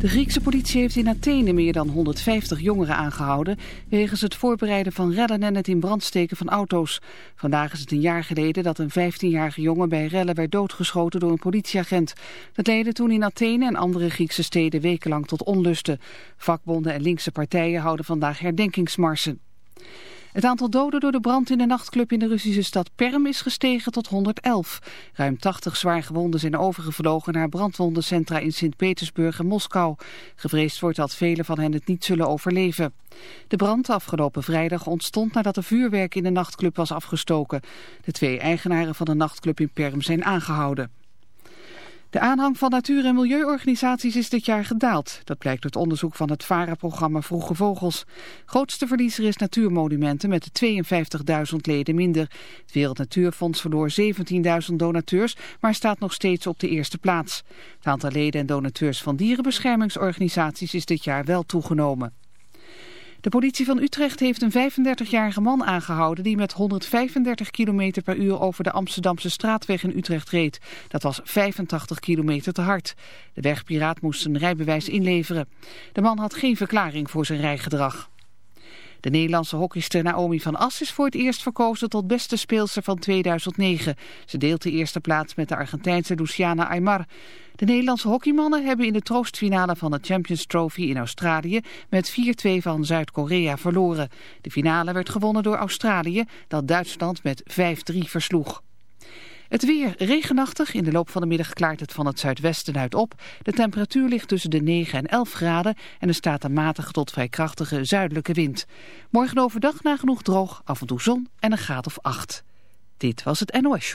De Griekse politie heeft in Athene meer dan 150 jongeren aangehouden... wegens het voorbereiden van rellen en het in brand steken van auto's. Vandaag is het een jaar geleden dat een 15-jarige jongen bij rellen werd doodgeschoten door een politieagent. Dat leidde toen in Athene en andere Griekse steden wekenlang tot onlusten. Vakbonden en linkse partijen houden vandaag herdenkingsmarsen. Het aantal doden door de brand in een nachtclub in de Russische stad Perm is gestegen tot 111. Ruim 80 zwaargewonden zijn overgevlogen naar brandwondencentra in Sint-Petersburg en Moskou. Gevreesd wordt dat velen van hen het niet zullen overleven. De brand afgelopen vrijdag ontstond nadat er vuurwerk in de nachtclub was afgestoken. De twee eigenaren van de nachtclub in Perm zijn aangehouden. De aanhang van natuur- en milieuorganisaties is dit jaar gedaald. Dat blijkt uit onderzoek van het VARA-programma Vroege Vogels. Grootste verliezer is Natuurmonumenten met 52.000 leden minder. Het Wereld Natuurfonds verloor 17.000 donateurs, maar staat nog steeds op de eerste plaats. Het aantal leden en donateurs van dierenbeschermingsorganisaties is dit jaar wel toegenomen. De politie van Utrecht heeft een 35-jarige man aangehouden die met 135 km per uur over de Amsterdamse straatweg in Utrecht reed. Dat was 85 km te hard. De wegpiraat moest zijn rijbewijs inleveren. De man had geen verklaring voor zijn rijgedrag. De Nederlandse hockeyster Naomi van As is voor het eerst verkozen tot beste speelster van 2009. Ze deelt de eerste plaats met de Argentijnse Luciana Aymar. De Nederlandse hockeymannen hebben in de troostfinale van de Champions Trophy in Australië met 4-2 van Zuid-Korea verloren. De finale werd gewonnen door Australië, dat Duitsland met 5-3 versloeg. Het weer regenachtig. In de loop van de middag klaart het van het zuidwesten uit op. De temperatuur ligt tussen de 9 en 11 graden en er staat een matige tot vrij krachtige zuidelijke wind. Morgen overdag nagenoeg droog, af en toe zon en een graad of 8. Dit was het NOS.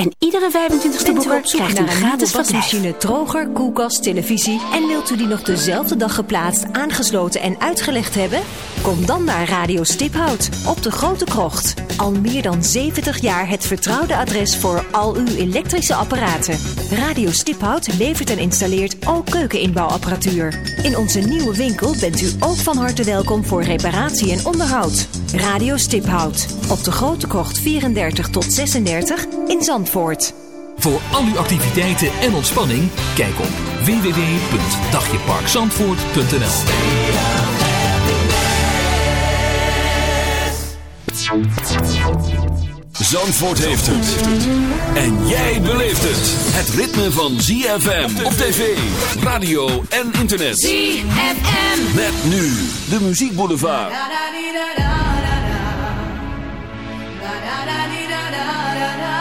En iedere 25e boeker krijgt een gratis wasmachine, droger, koelkast, televisie... en wilt u die nog dezelfde dag geplaatst, aangesloten en uitgelegd hebben? Kom dan naar Radio Stiphout op de Grote Krocht. Al meer dan 70 jaar het vertrouwde adres voor al uw elektrische apparaten. Radio Stiphout levert en installeert ook keukeninbouwapparatuur. In onze nieuwe winkel bent u ook van harte welkom voor reparatie en onderhoud. Radio Stiphout op de Grote Krocht 34 tot 36 in Zandvoort. Voor al uw activiteiten en ontspanning, kijk op www.dagjeparkzandvoort.nl Zandvoort heeft het. En jij beleeft het. Het ritme van ZFM op tv, radio en internet. ZFM. Met nu de muziekboulevard. La da da dee da da da da.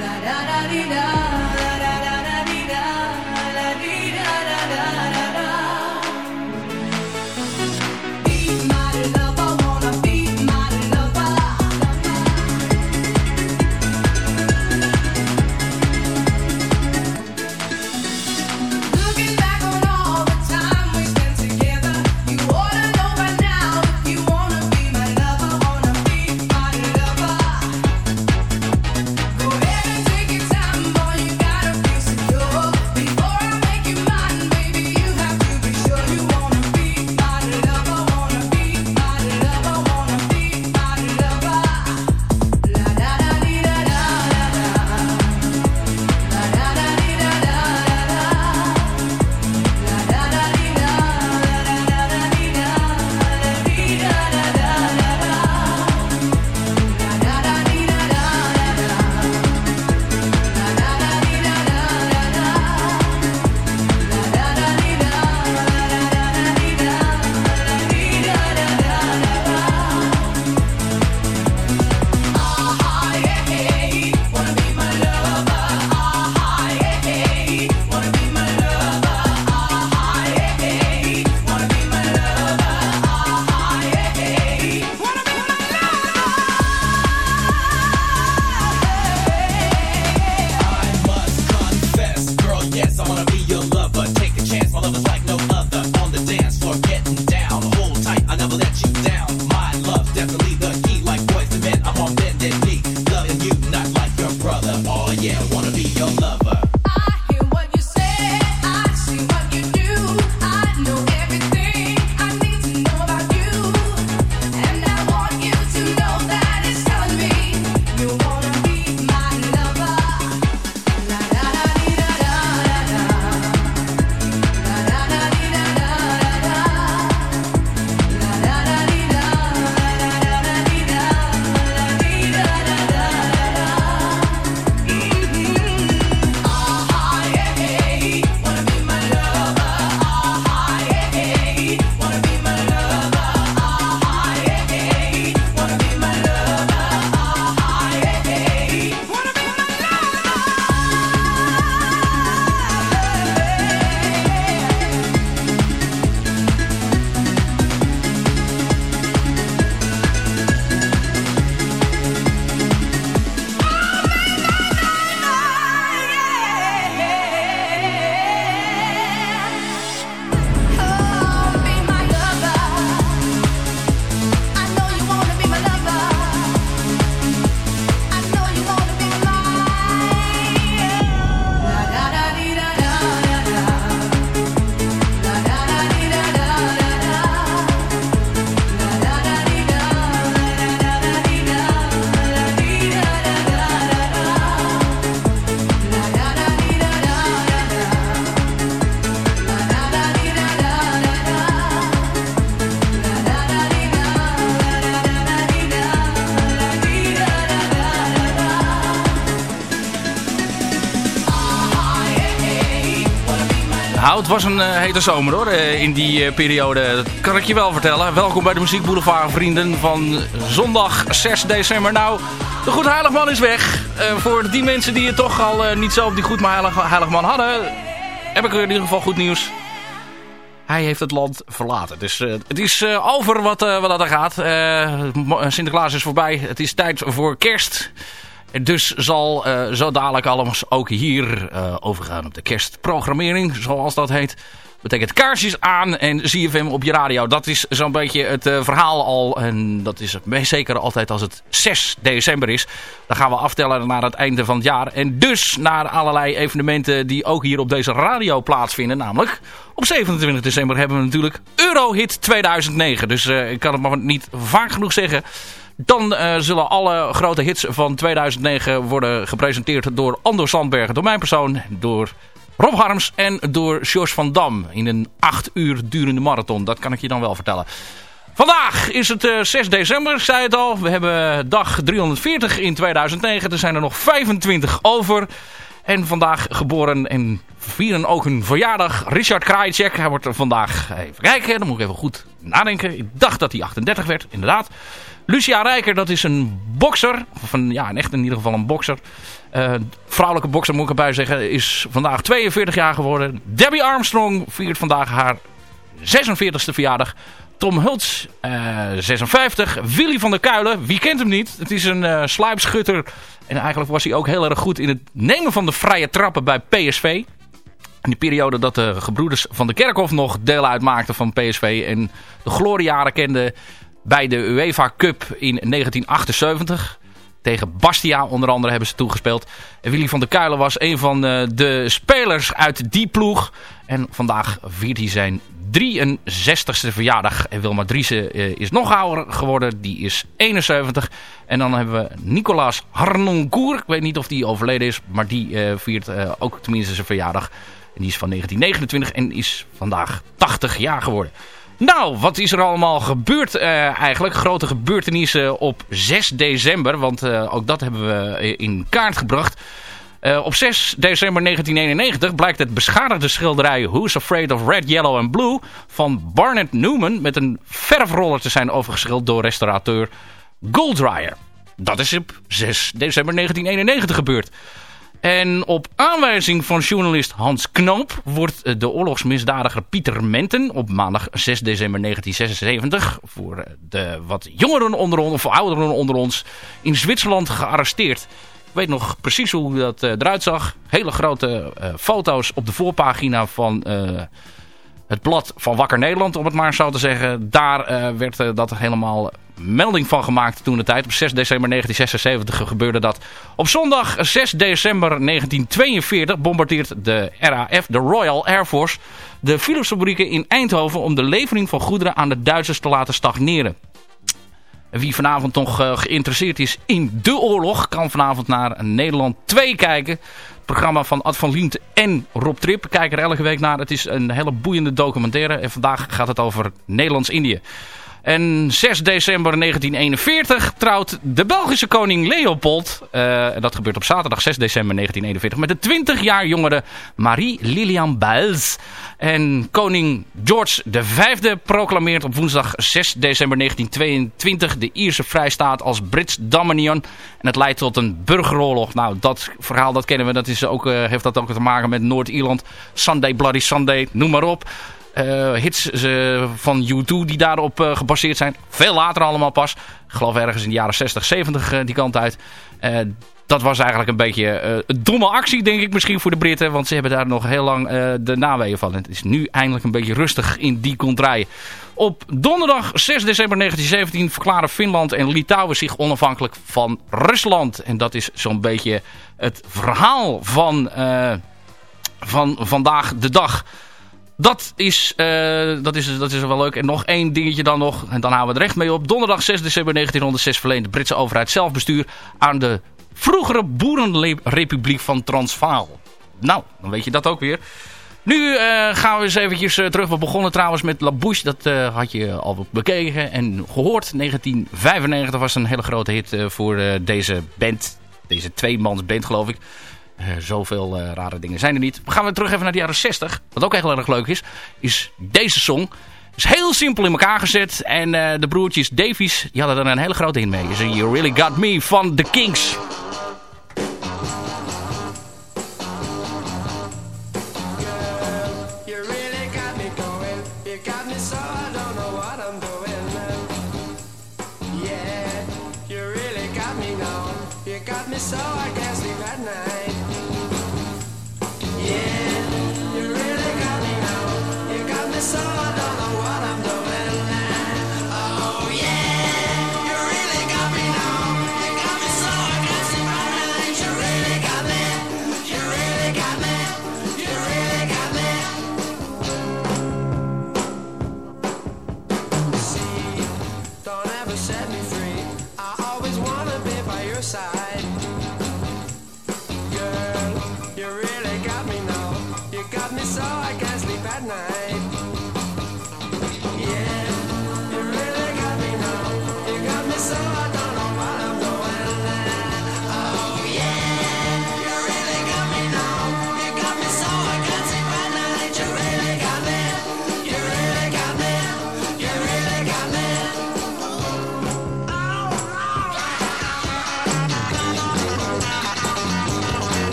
La da da dee da. Het was een uh, hete zomer hoor, uh, in die uh, periode. Dat kan ik je wel vertellen. Welkom bij de Muziek Boulevard vrienden van zondag 6 december. Nou, de Goed Heiligman is weg. voor die mensen die het toch al niet zo op die Goed Heiligman hadden, heb ik in ieder geval goed nieuws. Hij heeft het land verlaten. Dus het is over wat, wat er gaat. Sinterklaas is voorbij. Het is tijd voor kerst. Dus zal uh, zo dadelijk alles ook hier uh, overgaan op de kerstprogrammering, zoals dat heet. Betekent kaarsjes aan en ZFM op je radio. Dat is zo'n beetje het uh, verhaal al. En dat is het zeker altijd als het 6 december is. Dan gaan we aftellen naar het einde van het jaar. En dus naar allerlei evenementen die ook hier op deze radio plaatsvinden. Namelijk op 27 december hebben we natuurlijk Eurohit 2009. Dus ik kan het maar niet vaak genoeg zeggen... Dan uh, zullen alle grote hits van 2009 worden gepresenteerd door Ando Sandbergen, door mijn persoon, door Rob Harms en door George van Dam in een 8 uur durende marathon. Dat kan ik je dan wel vertellen. Vandaag is het uh, eh, 6 december, zei het al. We hebben dag 340 in 2009. Er zijn er nog 25 over. En vandaag geboren en vieren ook een verjaardag. Richard Krajicek, hij wordt er vandaag, even kijken, dan moet ik even goed nadenken. Ik dacht dat hij 38 werd, inderdaad. Lucia Rijker, dat is een bokser. Of een, ja, echt in ieder geval een bokser. Uh, vrouwelijke bokser moet ik erbij zeggen. Is vandaag 42 jaar geworden. Debbie Armstrong viert vandaag haar 46e verjaardag. Tom Hults, uh, 56. Willy van der Kuilen, wie kent hem niet? Het is een uh, sluipschutter. En eigenlijk was hij ook heel erg goed in het nemen van de vrije trappen bij PSV. In die periode dat de gebroeders van de Kerkhof nog deel uitmaakten van PSV. En de gloriejaren kenden bij de UEFA Cup in 1978. Tegen Bastia onder andere hebben ze toegespeeld. En Willy van der Kuilen was een van eh, de spelers uit die ploeg. En vandaag viert hij zijn 63ste verjaardag. En Wilma Driessen uh, is nog ouder geworden. Die is 71. En dan hebben we Nicolas Harnoncourt. Ik weet niet of die overleden is. Maar die uh, viert ook tenminste zijn verjaardag. En die is van 1929 en is vandaag 80 jaar geworden. Nou, wat is er allemaal gebeurd eigenlijk? Grote gebeurtenissen op 6 december. Want ook dat hebben we in kaart gebracht. Uh, op 6 december 1991 blijkt het beschadigde schilderij Who's Afraid of Red, Yellow and Blue van Barnett Newman met een verfroller te zijn overgeschilderd door restaurateur Golddryer. Dat is op 6 december 1991 gebeurd. En op aanwijzing van journalist Hans Knoop wordt de oorlogsmisdadiger Pieter Menten op maandag 6 december 1976 voor de wat jongeren onder ons, of ouderen onder ons, in Zwitserland gearresteerd. Weet nog precies hoe dat uh, eruit zag. Hele grote uh, foto's op de voorpagina van uh, het blad van Wakker Nederland, om het maar zo te zeggen. Daar werd dat helemaal melding van gemaakt toen de tijd. Op 6 december 1976 gebeurde dat. Op zondag 6 december 1942 bombardeert de RAF, de Royal Air Force, de Philips-fabrieken in Eindhoven om de levering van goederen aan de Duitsers te laten stagneren. Wie vanavond nog uh, geïnteresseerd is in de oorlog, kan vanavond naar Nederland 2 kijken. Het programma van Ad van Liemt en Rob Trip. Kijk er elke week naar. Het is een hele boeiende documentaire. En vandaag gaat het over Nederlands-Indië. En 6 december 1941 trouwt de Belgische koning Leopold. Uh, dat gebeurt op zaterdag 6 december 1941. Met de 20 jaar jongere Marie-Lilian Buys. En koning George V proclameert op woensdag 6 december 1922 de Ierse vrijstaat als Brits Dominion. En het leidt tot een burgeroorlog. Nou, dat verhaal dat kennen we. Dat is ook, uh, heeft dat ook te maken met Noord-Ierland. Sunday Bloody Sunday, noem maar op. Uh, hits van U2 die daarop uh, gebaseerd zijn. Veel later allemaal pas. Ik geloof ergens in de jaren 60, 70 die kant uit. dat was eigenlijk een beetje een domme actie, denk ik misschien voor de Britten. Want ze hebben daar nog heel lang de naweeën van. het is nu eindelijk een beetje rustig in die contraien. Op donderdag 6 december 1917 verklaren Finland en Litouwen zich onafhankelijk van Rusland. En dat is zo'n beetje het verhaal van, van vandaag de dag. Dat is, uh, dat, is, dat is wel leuk. En nog één dingetje dan nog. En dan houden we er recht mee op. Donderdag 6 december 1906 verleent de Britse overheid zelfbestuur aan de vroegere boerenrepubliek van Transvaal. Nou, dan weet je dat ook weer. Nu uh, gaan we eens eventjes uh, terug. We begonnen trouwens met La Bouche. Dat had je al bekeken en gehoord. 1995 was een hele grote hit voor deze band. Deze tweemans band geloof ik. Zoveel rare dingen zijn er niet. We gaan weer terug even naar de jaren 60. Wat ook heel erg leuk is, is deze song. Is heel simpel in elkaar gezet. En de broertjes Davies die hadden er een hele grote in mee. Is You Really Got Me van The Kings.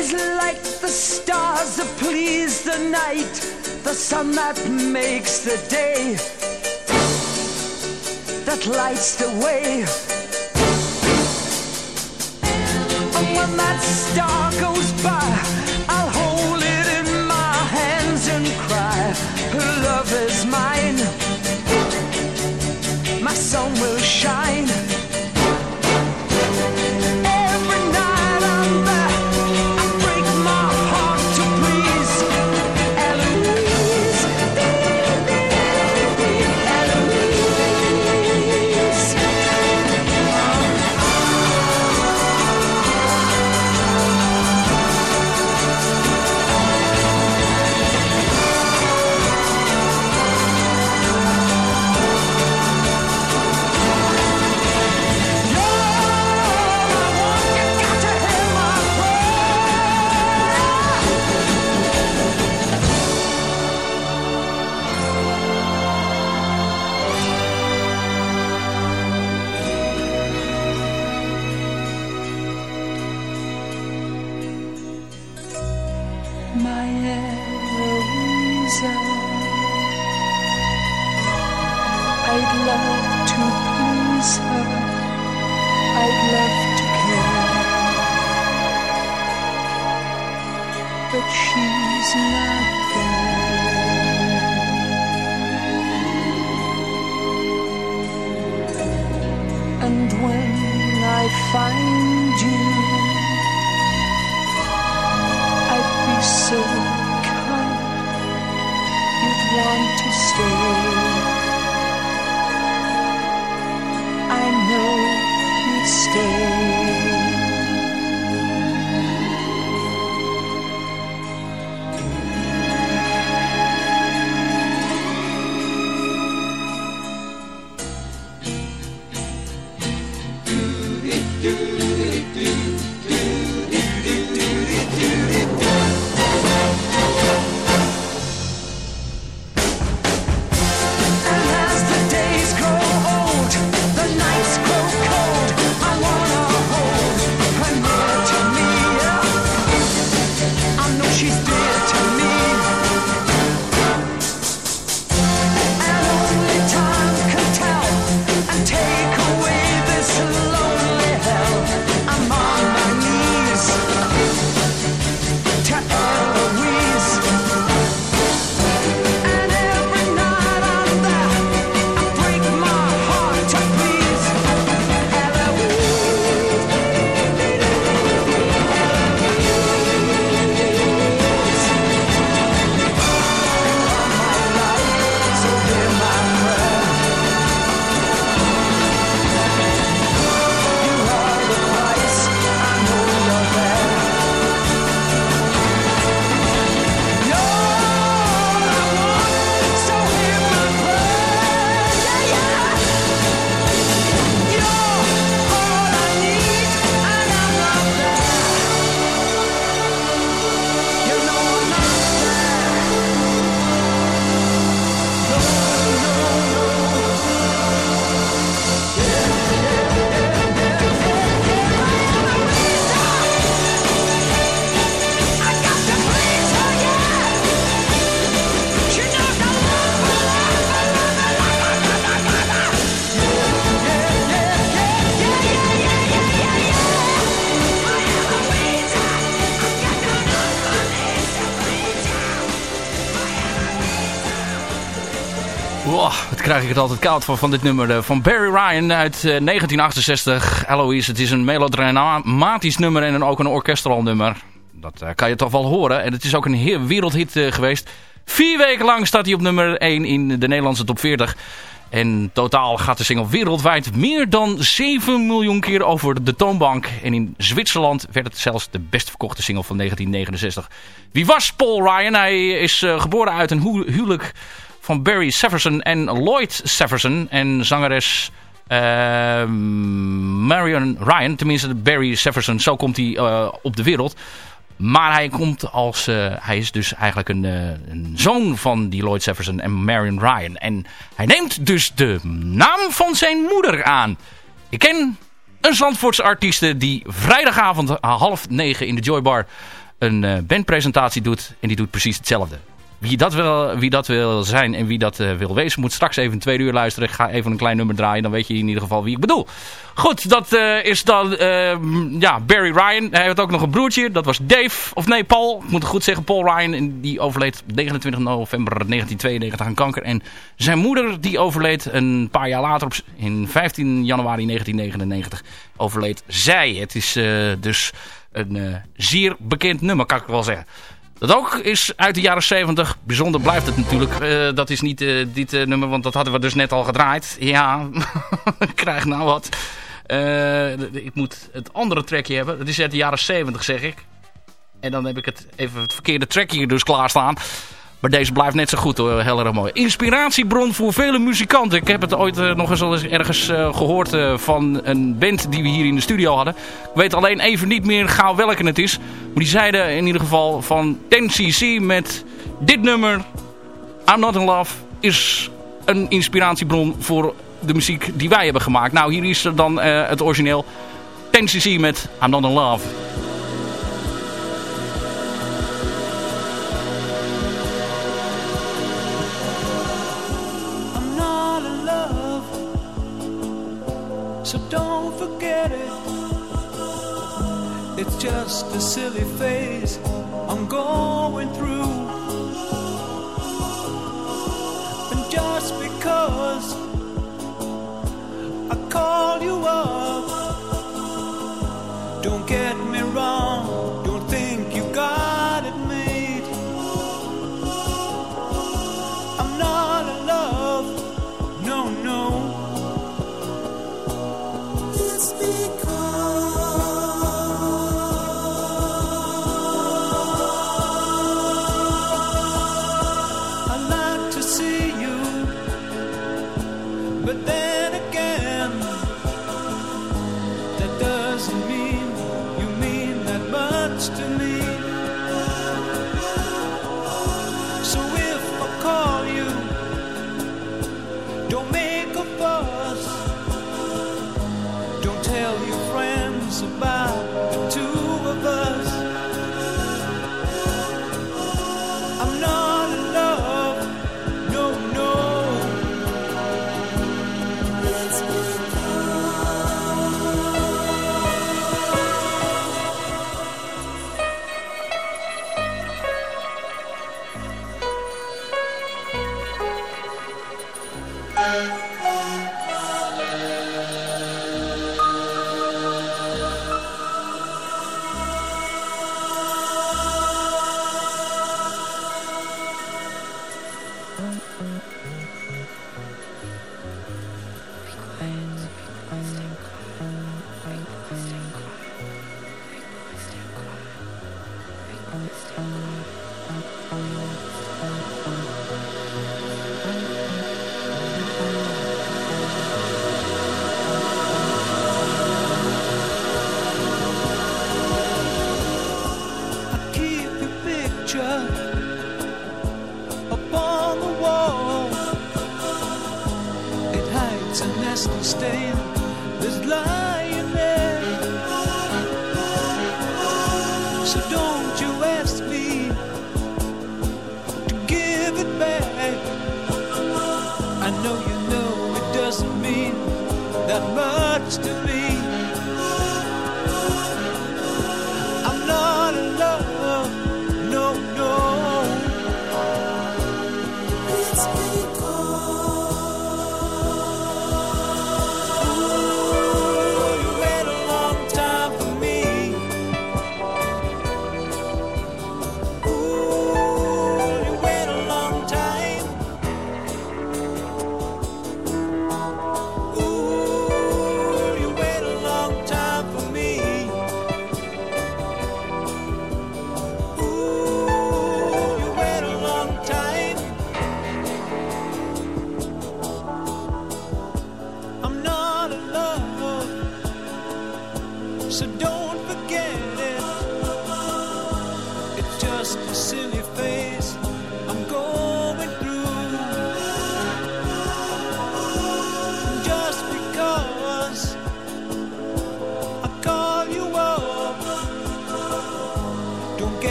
is like the stars that please the night, the sun that makes the day, that lights the way. And when that star goes by, krijg ik het altijd koud van, van dit nummer. eh, Van Barry Ryan uit eh, 1968. Eloise, het is een melodramatisch nummer en ook een orkestral nummer. Dat eh, kan je toch wel horen. En het is ook een wereldhit eh, geweest. Vier weken lang staat hij op nummer 1 in de Nederlandse top 40. En totaal gaat de single wereldwijd meer dan 7 miljoen keer over de toonbank. En in Zwitserland werd het zelfs de best verkochte single van 1969. Wie was Paul Ryan? Hij is eh, geboren uit een hu- huwelijk van Barry Severson en Lloyd Severson. En zangeres eh, Marion Ryan, tenminste Barry Severson, zo komt hij eh, op de wereld. Maar hij komt als, eh, hij is dus eigenlijk een, eh, een zoon van die Lloyd Severson en Marion Ryan. En hij neemt dus de naam van zijn moeder aan. Ik ken een Zandvoortse artieste die vrijdagavond half negen in de Joy Bar een bandpresentatie doet. En die doet precies hetzelfde. Wie dat, wil, wie dat wil zijn en wie dat eh, wil wezen, moet straks even twee uur luisteren. Ik ga even een klein nummer draaien, dan weet je in ieder geval wie ik bedoel. Goed, dat eh, is dan eh, ja, Barry Ryan. Hij heeft ook nog een broertje, dat was Dave. Of nee, Paul. Ik moet het goed zeggen, Paul Ryan. Die overleed op 29 november 1992 aan kanker. En zijn moeder, die overleed een paar jaar later, op, in 15 januari 1999, overleed zij. Het is eh, dus een zeer bekend nummer, kan ik wel zeggen. Dat ook is uit de jaren 70. Bijzonder blijft het natuurlijk. Eh, dat is niet eh, dit eh, nummer, want dat hadden we dus net al gedraaid. Ja, krijg nou wat. Ik moet het andere trackje hebben. Dat is uit de jaren 70 zeg ik. En dan heb ik het even het verkeerde trackje dus klaarstaan. Maar deze blijft net zo goed hoor, heel erg mooi. Inspiratiebron voor vele muzikanten. Ik heb het ooit eh, nog eens, ergens eh, gehoord eh, van een band die we hier in de studio hadden. Ik weet alleen even niet meer gauw welke het is. Maar die zeiden in ieder geval van 10cc met dit nummer, I'm Not In Love, is een inspiratiebron voor de muziek die wij hebben gemaakt. Nou, hier is er dan het origineel 10cc met. I'm not in love. so don't forget it. It's just a silly phase I'm going through. And just because I call you up, don't get me wrong.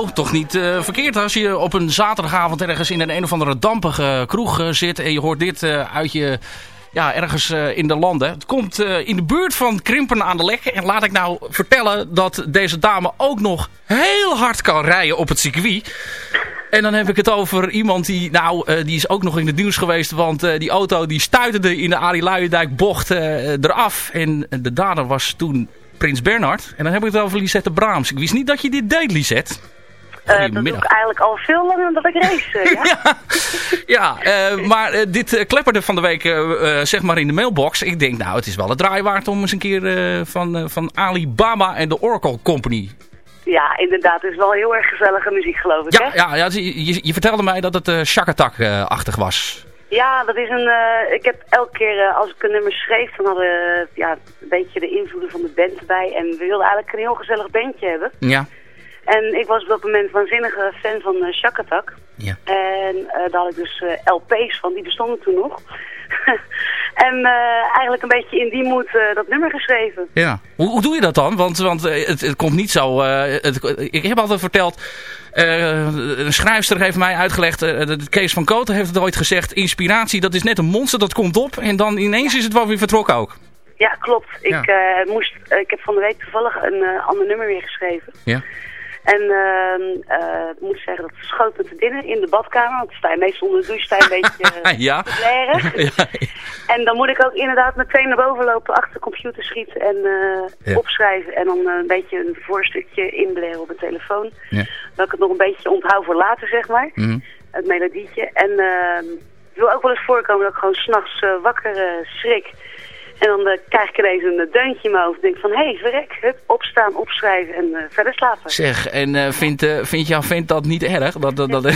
Nou, toch niet eh, verkeerd als je op een zaterdagavond ergens in een een of andere dampige kroeg eh, zit en je hoort dit eh, uit je, ja, ergens in de landen. Het komt in de buurt van Krimpen aan de Lek en laat ik nou vertellen dat deze dame ook nog heel hard kan rijden op het circuit. En dan heb ik het over iemand die, nou, die is ook nog in het nieuws geweest. Want die auto die stuiterde in de Arie Luijendijk bocht eraf. En de dader was toen Prins Bernhard. En dan heb ik het over Lisette Braams. Ik wist niet dat je dit deed, Lisette. Eh, dat doe Goedemiddag. ik eigenlijk al veel langer dan ik race. ja? Ja, eh, maar eh, dit klepperde van de week zeg maar in de mailbox. Ik denk, nou, het is wel een draai waard om eens een keer van, van Alibaba en de Oracle Company. ja, inderdaad. Het is wel heel erg gezellige muziek, geloof ik. Ja, hè? ja, ja je, je, vertelde mij dat het eh Shakatak-achtig was. Ja, dat is een. ik heb elke keer als ik een nummer schreef, dan hadden we ja, een beetje de invloeden van de band erbij. En we wilden eigenlijk een heel gezellig bandje hebben. Ja. En ik was op dat moment waanzinnige fan van uh, Shakatak. Ja. En eh, daar had ik dus eh, LP's van, die bestonden toen nog. en eh, eigenlijk een beetje in die moed eh, dat nummer geschreven. Ja. Hoe, hoe doe je dat dan? Want, want eh, het, het komt niet zo... eh, het, ik heb altijd verteld... eh, een schrijfster heeft mij uitgelegd... eh, Kees van Koten heeft het ooit gezegd... Inspiratie, dat is net een monster, dat komt op... en dan ineens is het wel weer vertrokken ook. Ja, klopt. Ja. Ik, eh, moest, eh, ik heb van de week toevallig een eh, ander nummer weer geschreven. Ja. En ehm, eh, ik moet zeggen, dat schoot me te binnen in de badkamer. Want sta je meestal onder de douche, sta je een beetje eh, ja. ja. En dan moet ik ook inderdaad meteen naar boven lopen, achter de computer schieten en eh, Ja. opschrijven. En dan een beetje een voorstukje inblaren op mijn telefoon. Ja. Dat ik het nog een beetje onthoud voor later, zeg maar. Mhm. Het melodietje. En ehm, het wil ook wel eens voorkomen dat ik gewoon s'nachts wakker schrik. En dan eh, krijg ik ineens een eh, deuntje in mijn hoofd. denk van, hé, hey, verrek, hup, opstaan, opschrijven en eh, verder slapen. Zeg, en eh, vindt, vindt jouw vent dat niet erg? Dat, dat, dat, Nou,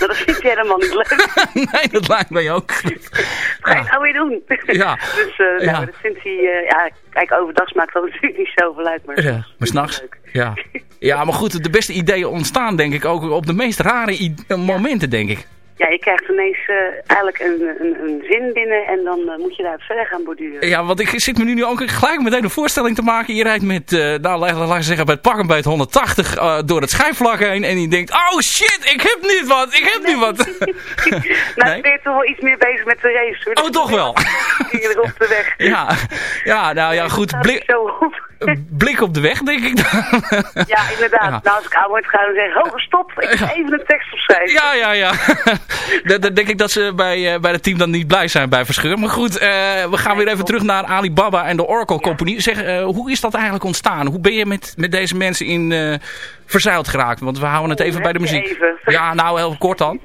dat vind je helemaal niet leuk. nee, dat lijkt mij ook. Ga je nou weer doen? Ja. dus eh, Ja. nou, dat vindt hij, ja, kijk, overdag maakt dat natuurlijk niet zoveel uit. Maar, Ja, maar s'nachts. Ja. ja, maar goed, de beste ideeën ontstaan denk ik ook op de meest rare momenten, denk ik. Ja, je krijgt ineens eh, eigenlijk een, een, een zin binnen en dan eh, moet je daar verder gaan borduren. Ja, want ik zit me nu ook gelijk meteen een voorstelling te maken. Je rijdt met, eh nou laat laat ik zeggen, bij het pakken bij het 180 eh, door het schijfvlak heen. En je denkt, oh shit, ik heb niet wat, ik heb niet wat. nou, Nee? ben je toch wel iets meer bezig met de race. Hoor. Oh, toch wel. Hier op de weg. Ja, ja nou ja, goed, blik, zo op. blik op de weg denk ik dan. Ja, inderdaad. Ja. Nou, als ik aan word zeg ik, oh, stop, ik ga even een tekst opschrijven. Ja, ja, ja. Dan denk ik dat ze bij, eh, bij het team dan niet blij zijn bij Verscheur. Maar goed, eh, we gaan weer even terug naar Alibaba en de Oracle Company. Zeg, eh, hoe is dat eigenlijk ontstaan? Hoe ben je met, met deze mensen in eh verzeild geraakt? Want we houden het even bij de muziek. Even. Ja, nou heel kort dan.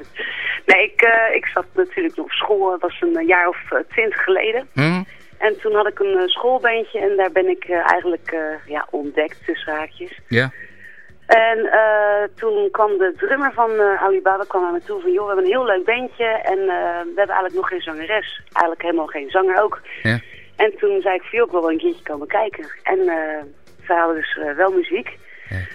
Nee, ik, ik zat natuurlijk op school. Dat was een jaar of twintig geleden. Hm? En toen had ik een eh, schoolbandje en daar ben ik eh, eigenlijk eh, ja, ontdekt tussen haakjes. Ja. En toen kwam de drummer van eh, Alibaba kwam naar me toe van... joh, we hebben een heel leuk bandje en we hebben eigenlijk nog geen zangeres. Eigenlijk helemaal geen zanger ook. Ja. En toen zei ik joh, ik wil wel een keertje komen kijken. En ze hadden dus wel muziek.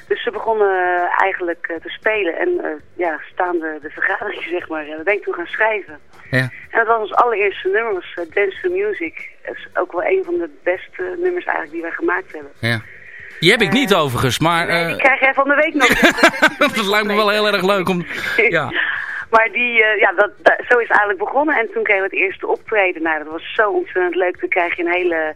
Dus ze begonnen eigenlijk te spelen en ja, staande de vergadering, zeg maar, uh, ben ik toen gaan schrijven. Ja. En dat was ons allereerste nummer, was eh, Dance to Music. Dat is ook wel een van de beste nummers eigenlijk die wij gemaakt hebben. ja. Die heb ik niet overigens, maar Nee, eh, die krijg jij van de week nog. dat lijkt me wel heel erg leuk om... Ja. Maar die, eh, ja, dat, dat- zo is het eigenlijk begonnen. En toen kregen we het eerste optreden. Nou, dat was zo ontzettend leuk. Dan krijg je een hele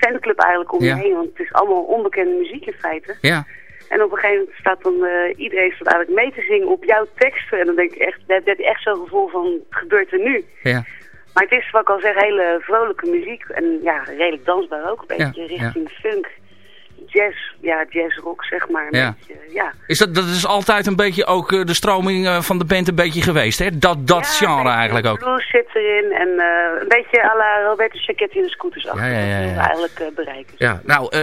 fanclub eigenlijk om je Ja. heen. Want het is allemaal onbekende muziek in feite. Ja. En op een gegeven moment staat dan eh, iedereen staat eigenlijk mee te zingen op jouw teksten. En dan denk ik echt, dat heb je echt zo'n gevoel van, het gebeurt er nu. Ja. Maar het is wat ik al zeg, hele vrolijke muziek. En ja, redelijk dansbaar ook. Een Ja, beetje richting funk. Jazz, ja, jazzrock zeg maar. Ja. beetje, ja. Is dat, dat is altijd een beetje ook eh, de stroming eh, van de band een beetje geweest, hè? Dat, dat Ja, genre eigenlijk ook. Blues zit erin en eh, een beetje à la Roberto Sacchetti in de scooters achter. Ja, ja, ja, eigenlijk bereiken. Ja, nou,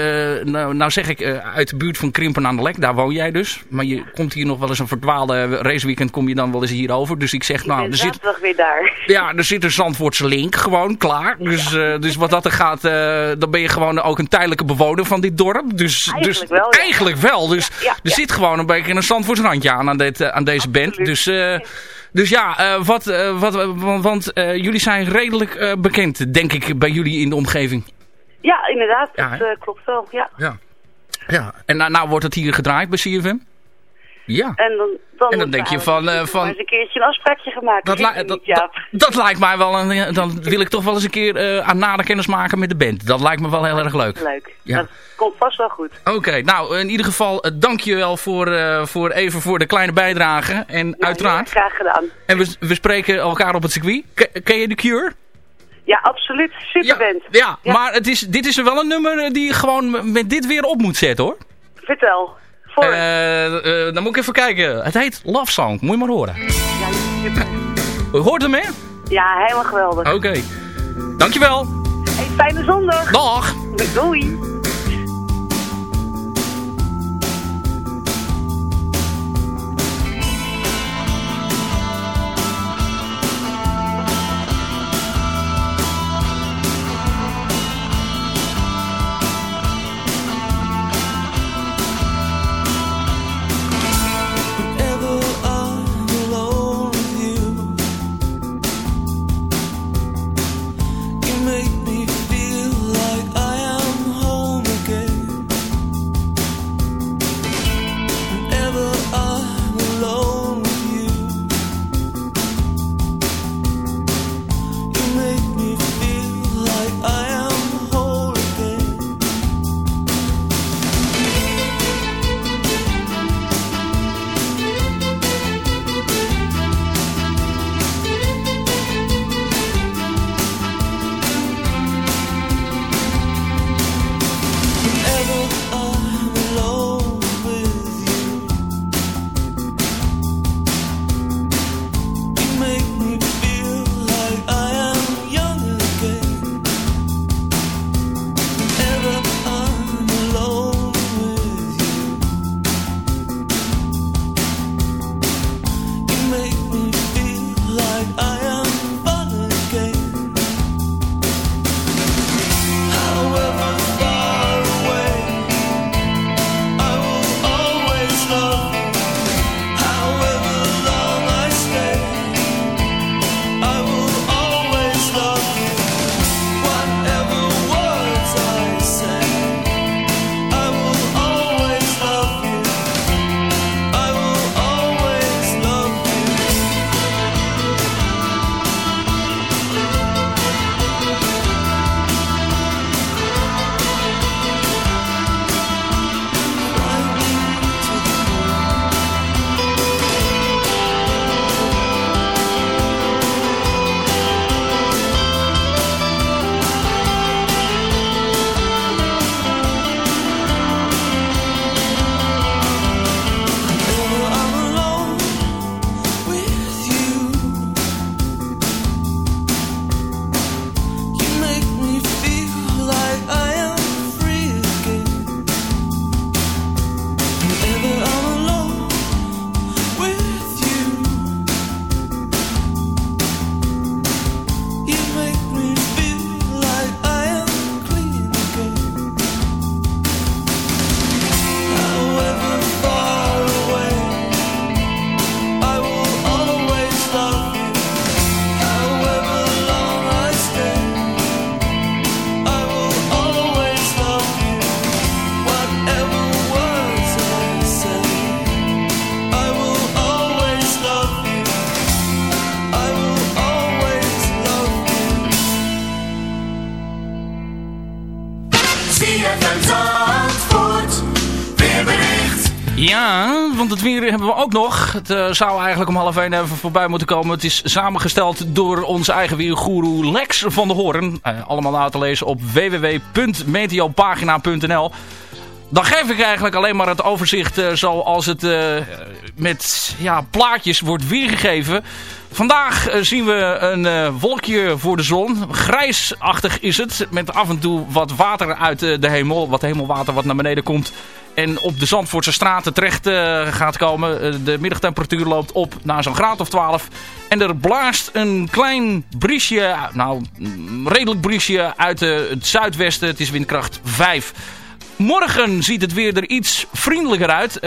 nou, nou zeg ik uit de buurt van Krimpen aan de Lek, daar woon jij dus. Maar je komt hier nog wel eens een verdwaalde raceweekend, kom je dan wel eens hier over. Dus ik zeg, nou, er zit, weer daar. ja, er zit een Zandvoortse link gewoon klaar. Dus, dus wat dat er gaat, dan ben je gewoon ook een tijdelijke bewoner van dit dorp. Dus, Eigenlijk dus, wel, ja. Eigenlijk wel. Dus Ja, ja, er zit gewoon een beetje een Zandvoorts randje aan aan, dit, eh, aan deze band. Dus... eh, dus ja, eh, wat, wat, want, want jullie zijn redelijk bekend, denk ik, bij jullie in de omgeving. Ja, inderdaad. Dat klopt wel. Ja. Ja. ja. En nou, nou wordt het hier gedraaid bij CFM? Ja. En dan, dan, En dan denk je van, eh, van- eens een keertje een afspraakje gemaakt. Dat, Dat, dat, ja. dat, dat lijkt mij wel een, eh, dan wil ik toch wel eens een keer eh, aan nader kennis maken met de band. Dat lijkt me wel heel erg leuk. Leuk. Ja. Dat komt vast wel goed. Oké, nou in ieder geval dank je wel voor, voor even voor de kleine bijdrage. En Ja, uiteraard. Graag gedaan. En we, we spreken elkaar op het circuit. Ken- Ken je de Cure? Ja, absoluut. Superband. Ja, maar het is, dit is wel een nummer die je gewoon met dit weer op moet zetten hoor. Vertel. Voor. Eh, eh, dan moet ik even kijken. Het heet Love Song. Moet je maar horen. Ja. Je hoort hem hè? Ja, helemaal geweldig. Oké. Dankjewel. Hey, fijne zondag. Dag. Doei. Nog. Het eh, zou eigenlijk om half één even voorbij moeten komen. Het is samengesteld door onze eigen weergoeroe Lex van de Hoorn. Eh, allemaal na te lezen op www.meteopagina.nl Dan geef ik eigenlijk alleen maar het overzicht eh, zoals het met ja, plaatjes wordt weergegeven. Vandaag zien we een wolkje voor de zon. Grijsachtig is het. Met af en toe wat water uit de hemel. Wat hemelwater wat naar beneden komt. En op de Zandvoortse straten terecht eh, gaat komen. Eh, de middagtemperatuur loopt op naar zo'n graad of 12. En er blaast een klein briesje. Nou, mm, redelijk briesje uit eh, het zuidwesten. Het is windkracht 5. Morgen ziet het weer er iets vriendelijker uit.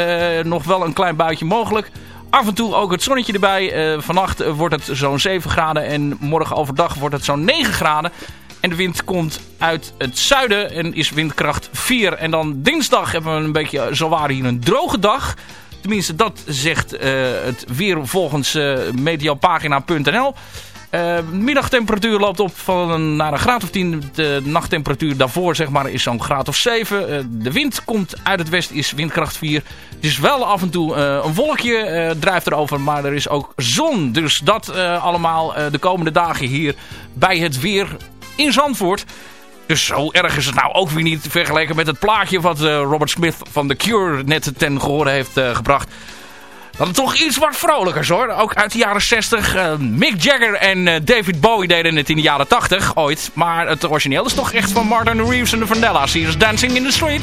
Nog wel een klein buitje mogelijk. Af en toe ook het zonnetje erbij. Vannacht wordt het zo'n 7 graden en morgen overdag wordt het zo'n 9 graden. En de wind komt uit het zuiden en is windkracht 4. En dan dinsdag hebben we een beetje zowaar hier een droge dag. Tenminste, dat zegt eh, het weer volgens eh meteopagina.nl. Eh, middagtemperatuur loopt op van naar een graad of 10. De nachttemperatuur daarvoor zeg maar, is zo'n graad of 7. Eh, de wind komt uit het westen, is windkracht 4. Het is wel af en toe een wolkje drijft erover, maar er is ook zon. Dus dat allemaal de komende dagen hier bij het weer in Zandvoort. Dus zo erg is het nou ook weer niet vergeleken met het plaatje wat eh, Robert Smith van The Cure net ten gehoor heeft eh, gebracht. Dat het toch iets wat vrolijkers hoor. Ook uit de jaren 60. Eh, Mick Jagger en David Bowie deden het in de jaren 80 ooit. Maar het origineel is toch echt van Martin Reeves en de Vandellas. Hier is Dancing in the Street.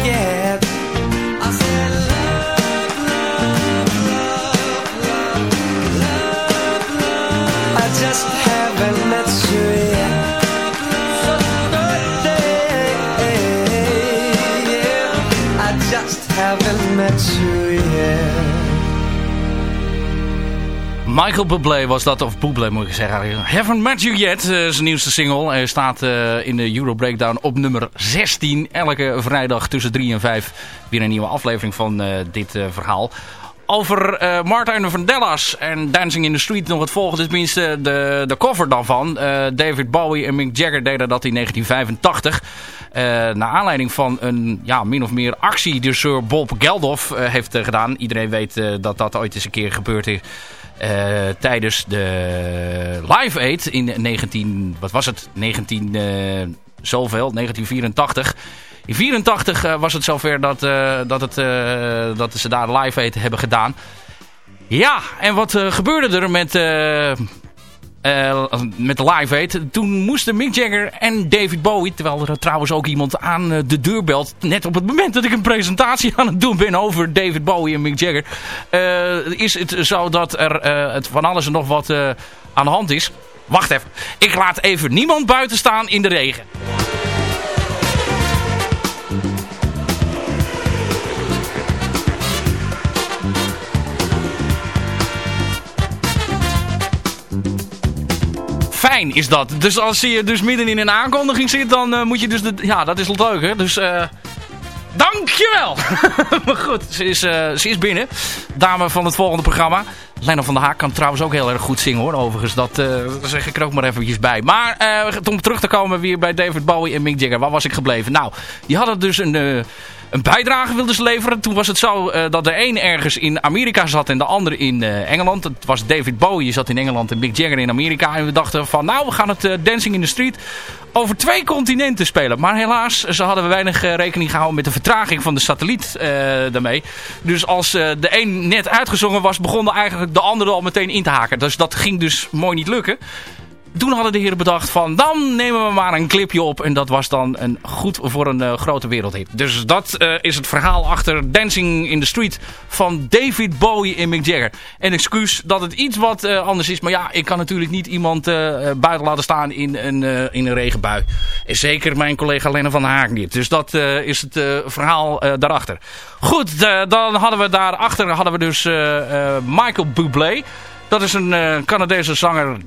Michael Bublé was dat, of Bublé moet ik zeggen. Haven't Met You Yet, eh, zijn nieuwste single. Staat eh, in de Euro Breakdown op nummer 16. Elke vrijdag tussen 3 en 5 weer een nieuwe aflevering van eh, dit verhaal. Over eh Martijn van Dellas en Dancing in the Street nog het volgende. Tenminste de, de cover daarvan. Eh, David Bowie en Mick Jagger deden dat in 1985. Eh naar aanleiding van een ja, min of meer actie die Sir Bob Geldof heeft gedaan. Iedereen weet dat dat ooit eens een keer gebeurd is. Eh, tijdens de Live Aid in 19... Wat was het? 19... eh, zoveel, 1984. In 84 eh, was het zover dat, dat, het, dat ze daar Live Aid hebben gedaan. Ja, en wat gebeurde er met, eh, met de Live Aid? Toen moesten Mick Jagger en David Bowie, terwijl er trouwens ook iemand aan eh, de deur belt, net op het moment dat ik een presentatie aan het doen ben over David Bowie en Mick Jagger, eh, is het zo dat er van alles en nog wat aan de hand is. Wacht even, ik laat even niemand buiten staan in de regen. Is dat. Dus als je dus midden in een aankondiging zit, dan eh, moet je dus... De, ja, dat is leuk, hè? Dus... eh Dankjewel! maar goed, ze is, eh, ze is binnen. Dame van het volgende programma. Lena van der Haak kan trouwens ook heel erg goed zingen hoor. Overigens, dat zeg ik er ook maar eventjes bij. Maar om terug te komen weer bij David Bowie en Mick Jagger. Waar was ik gebleven? Nou, die hadden dus een... een bijdrage wilden ze leveren. Toen was het zo eh, dat de een ergens in Amerika zat en de ander in eh, Engeland. Het was David Bowie, zat in Engeland en Mick Jagger in Amerika. En we dachten van nou, we gaan het eh, Dancing in the Street over twee continenten spelen. Maar helaas, ze hadden weinig eh, rekening gehouden met de vertraging van de satelliet daarmee. Dus als de een net uitgezongen was, begonnen eigenlijk de andere al meteen in te haken. Dus dat ging dus mooi niet lukken. Toen hadden de heren bedacht van dan nemen we maar een clipje op. En dat was dan een, goed voor een eh, grote wereldhit. Dus dat eh, is het verhaal achter Dancing in the Street van David Bowie en Mick Jagger. En excuus dat het iets wat eh, anders is. Maar ja, ik kan natuurlijk niet iemand buiten laten staan in een, in een regenbui. En zeker mijn collega Lena van Haak niet. Dus dat is het verhaal daarachter. Goed, dan hadden we daarachter hadden we dus Michael Bublé. Dat is een Canadese zanger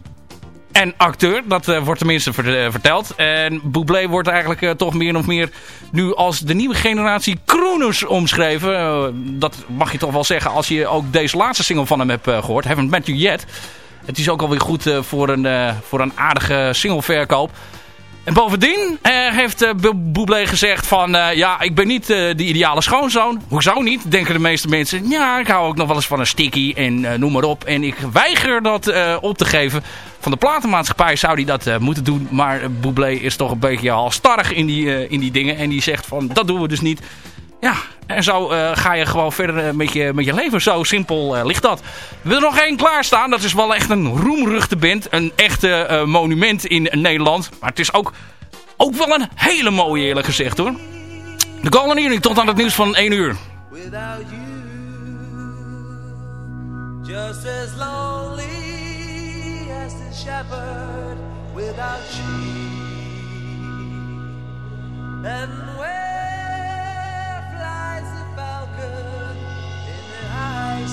en acteur. Dat eh, wordt tenminste eh, verteld. En Bublé wordt eigenlijk eh, toch meer of meer nu als de nieuwe generatie crooners omschreven. Dat mag je toch wel zeggen als je ook deze laatste single van hem hebt eh, gehoord. Haven't Met You Yet. Het is ook alweer goed voor, een, voor een aardige singleverkoop. En bovendien heeft Bublé gezegd van... ja, ik ben niet de ideale schoonzoon. Hoezo niet? Denken de meeste mensen. Ja, ik hou ook nog wel eens van een sticky en noem maar op. En ik weiger dat op te geven. Van de platenmaatschappij zou hij dat eh, moeten doen. Maar eh, Bublé is toch een beetje halstarrig in die, eh, in die dingen. En die zegt van, dat doen we dus niet. Ja, en zo ga je gewoon verder met, je, met je leven. Zo simpel ligt dat. We er nog één klaarstaan. Dat is wel echt een roemruchte band. Een echte monument in Nederland. Maar het is ook, ook wel een hele mooie eerlijk gezegd hoor. De Golden Earring tot aan het nieuws van 1 uur. Just as the shepherd without sheep. And where flies the falcon in the high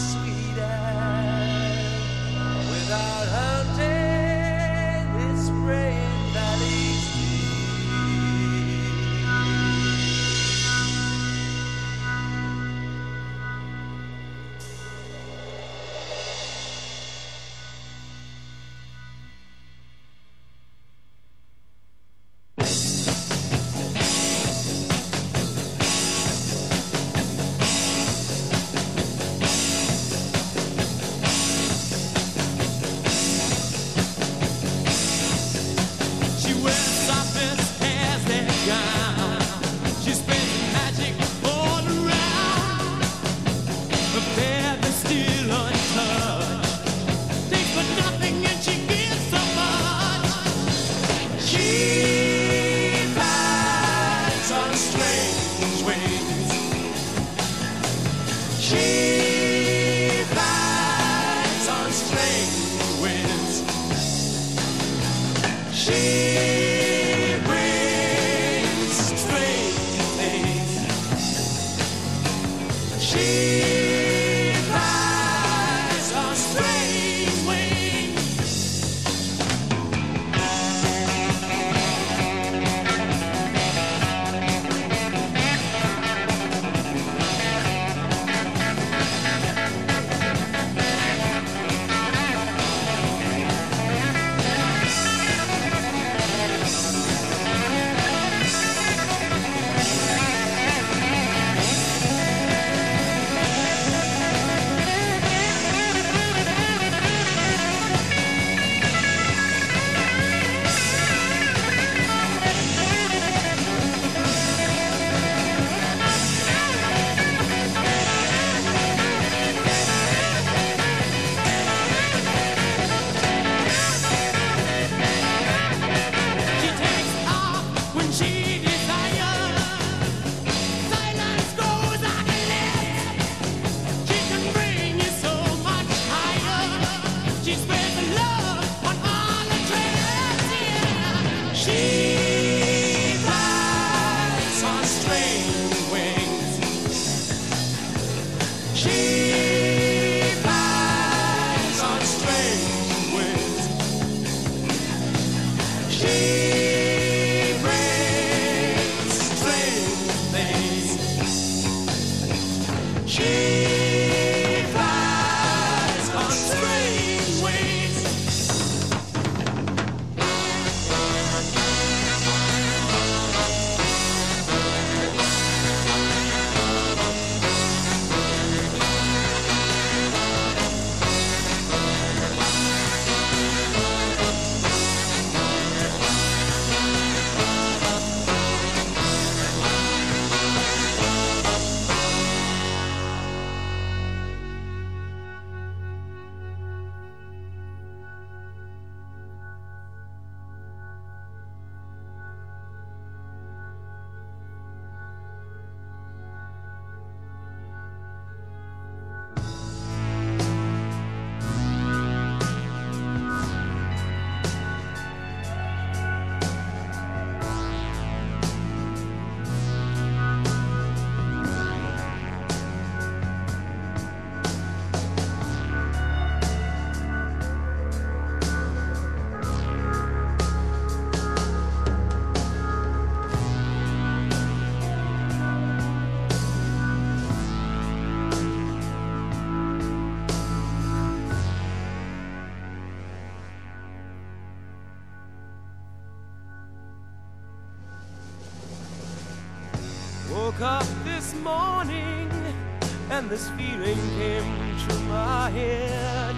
woke up this morning and this feeling came to my head.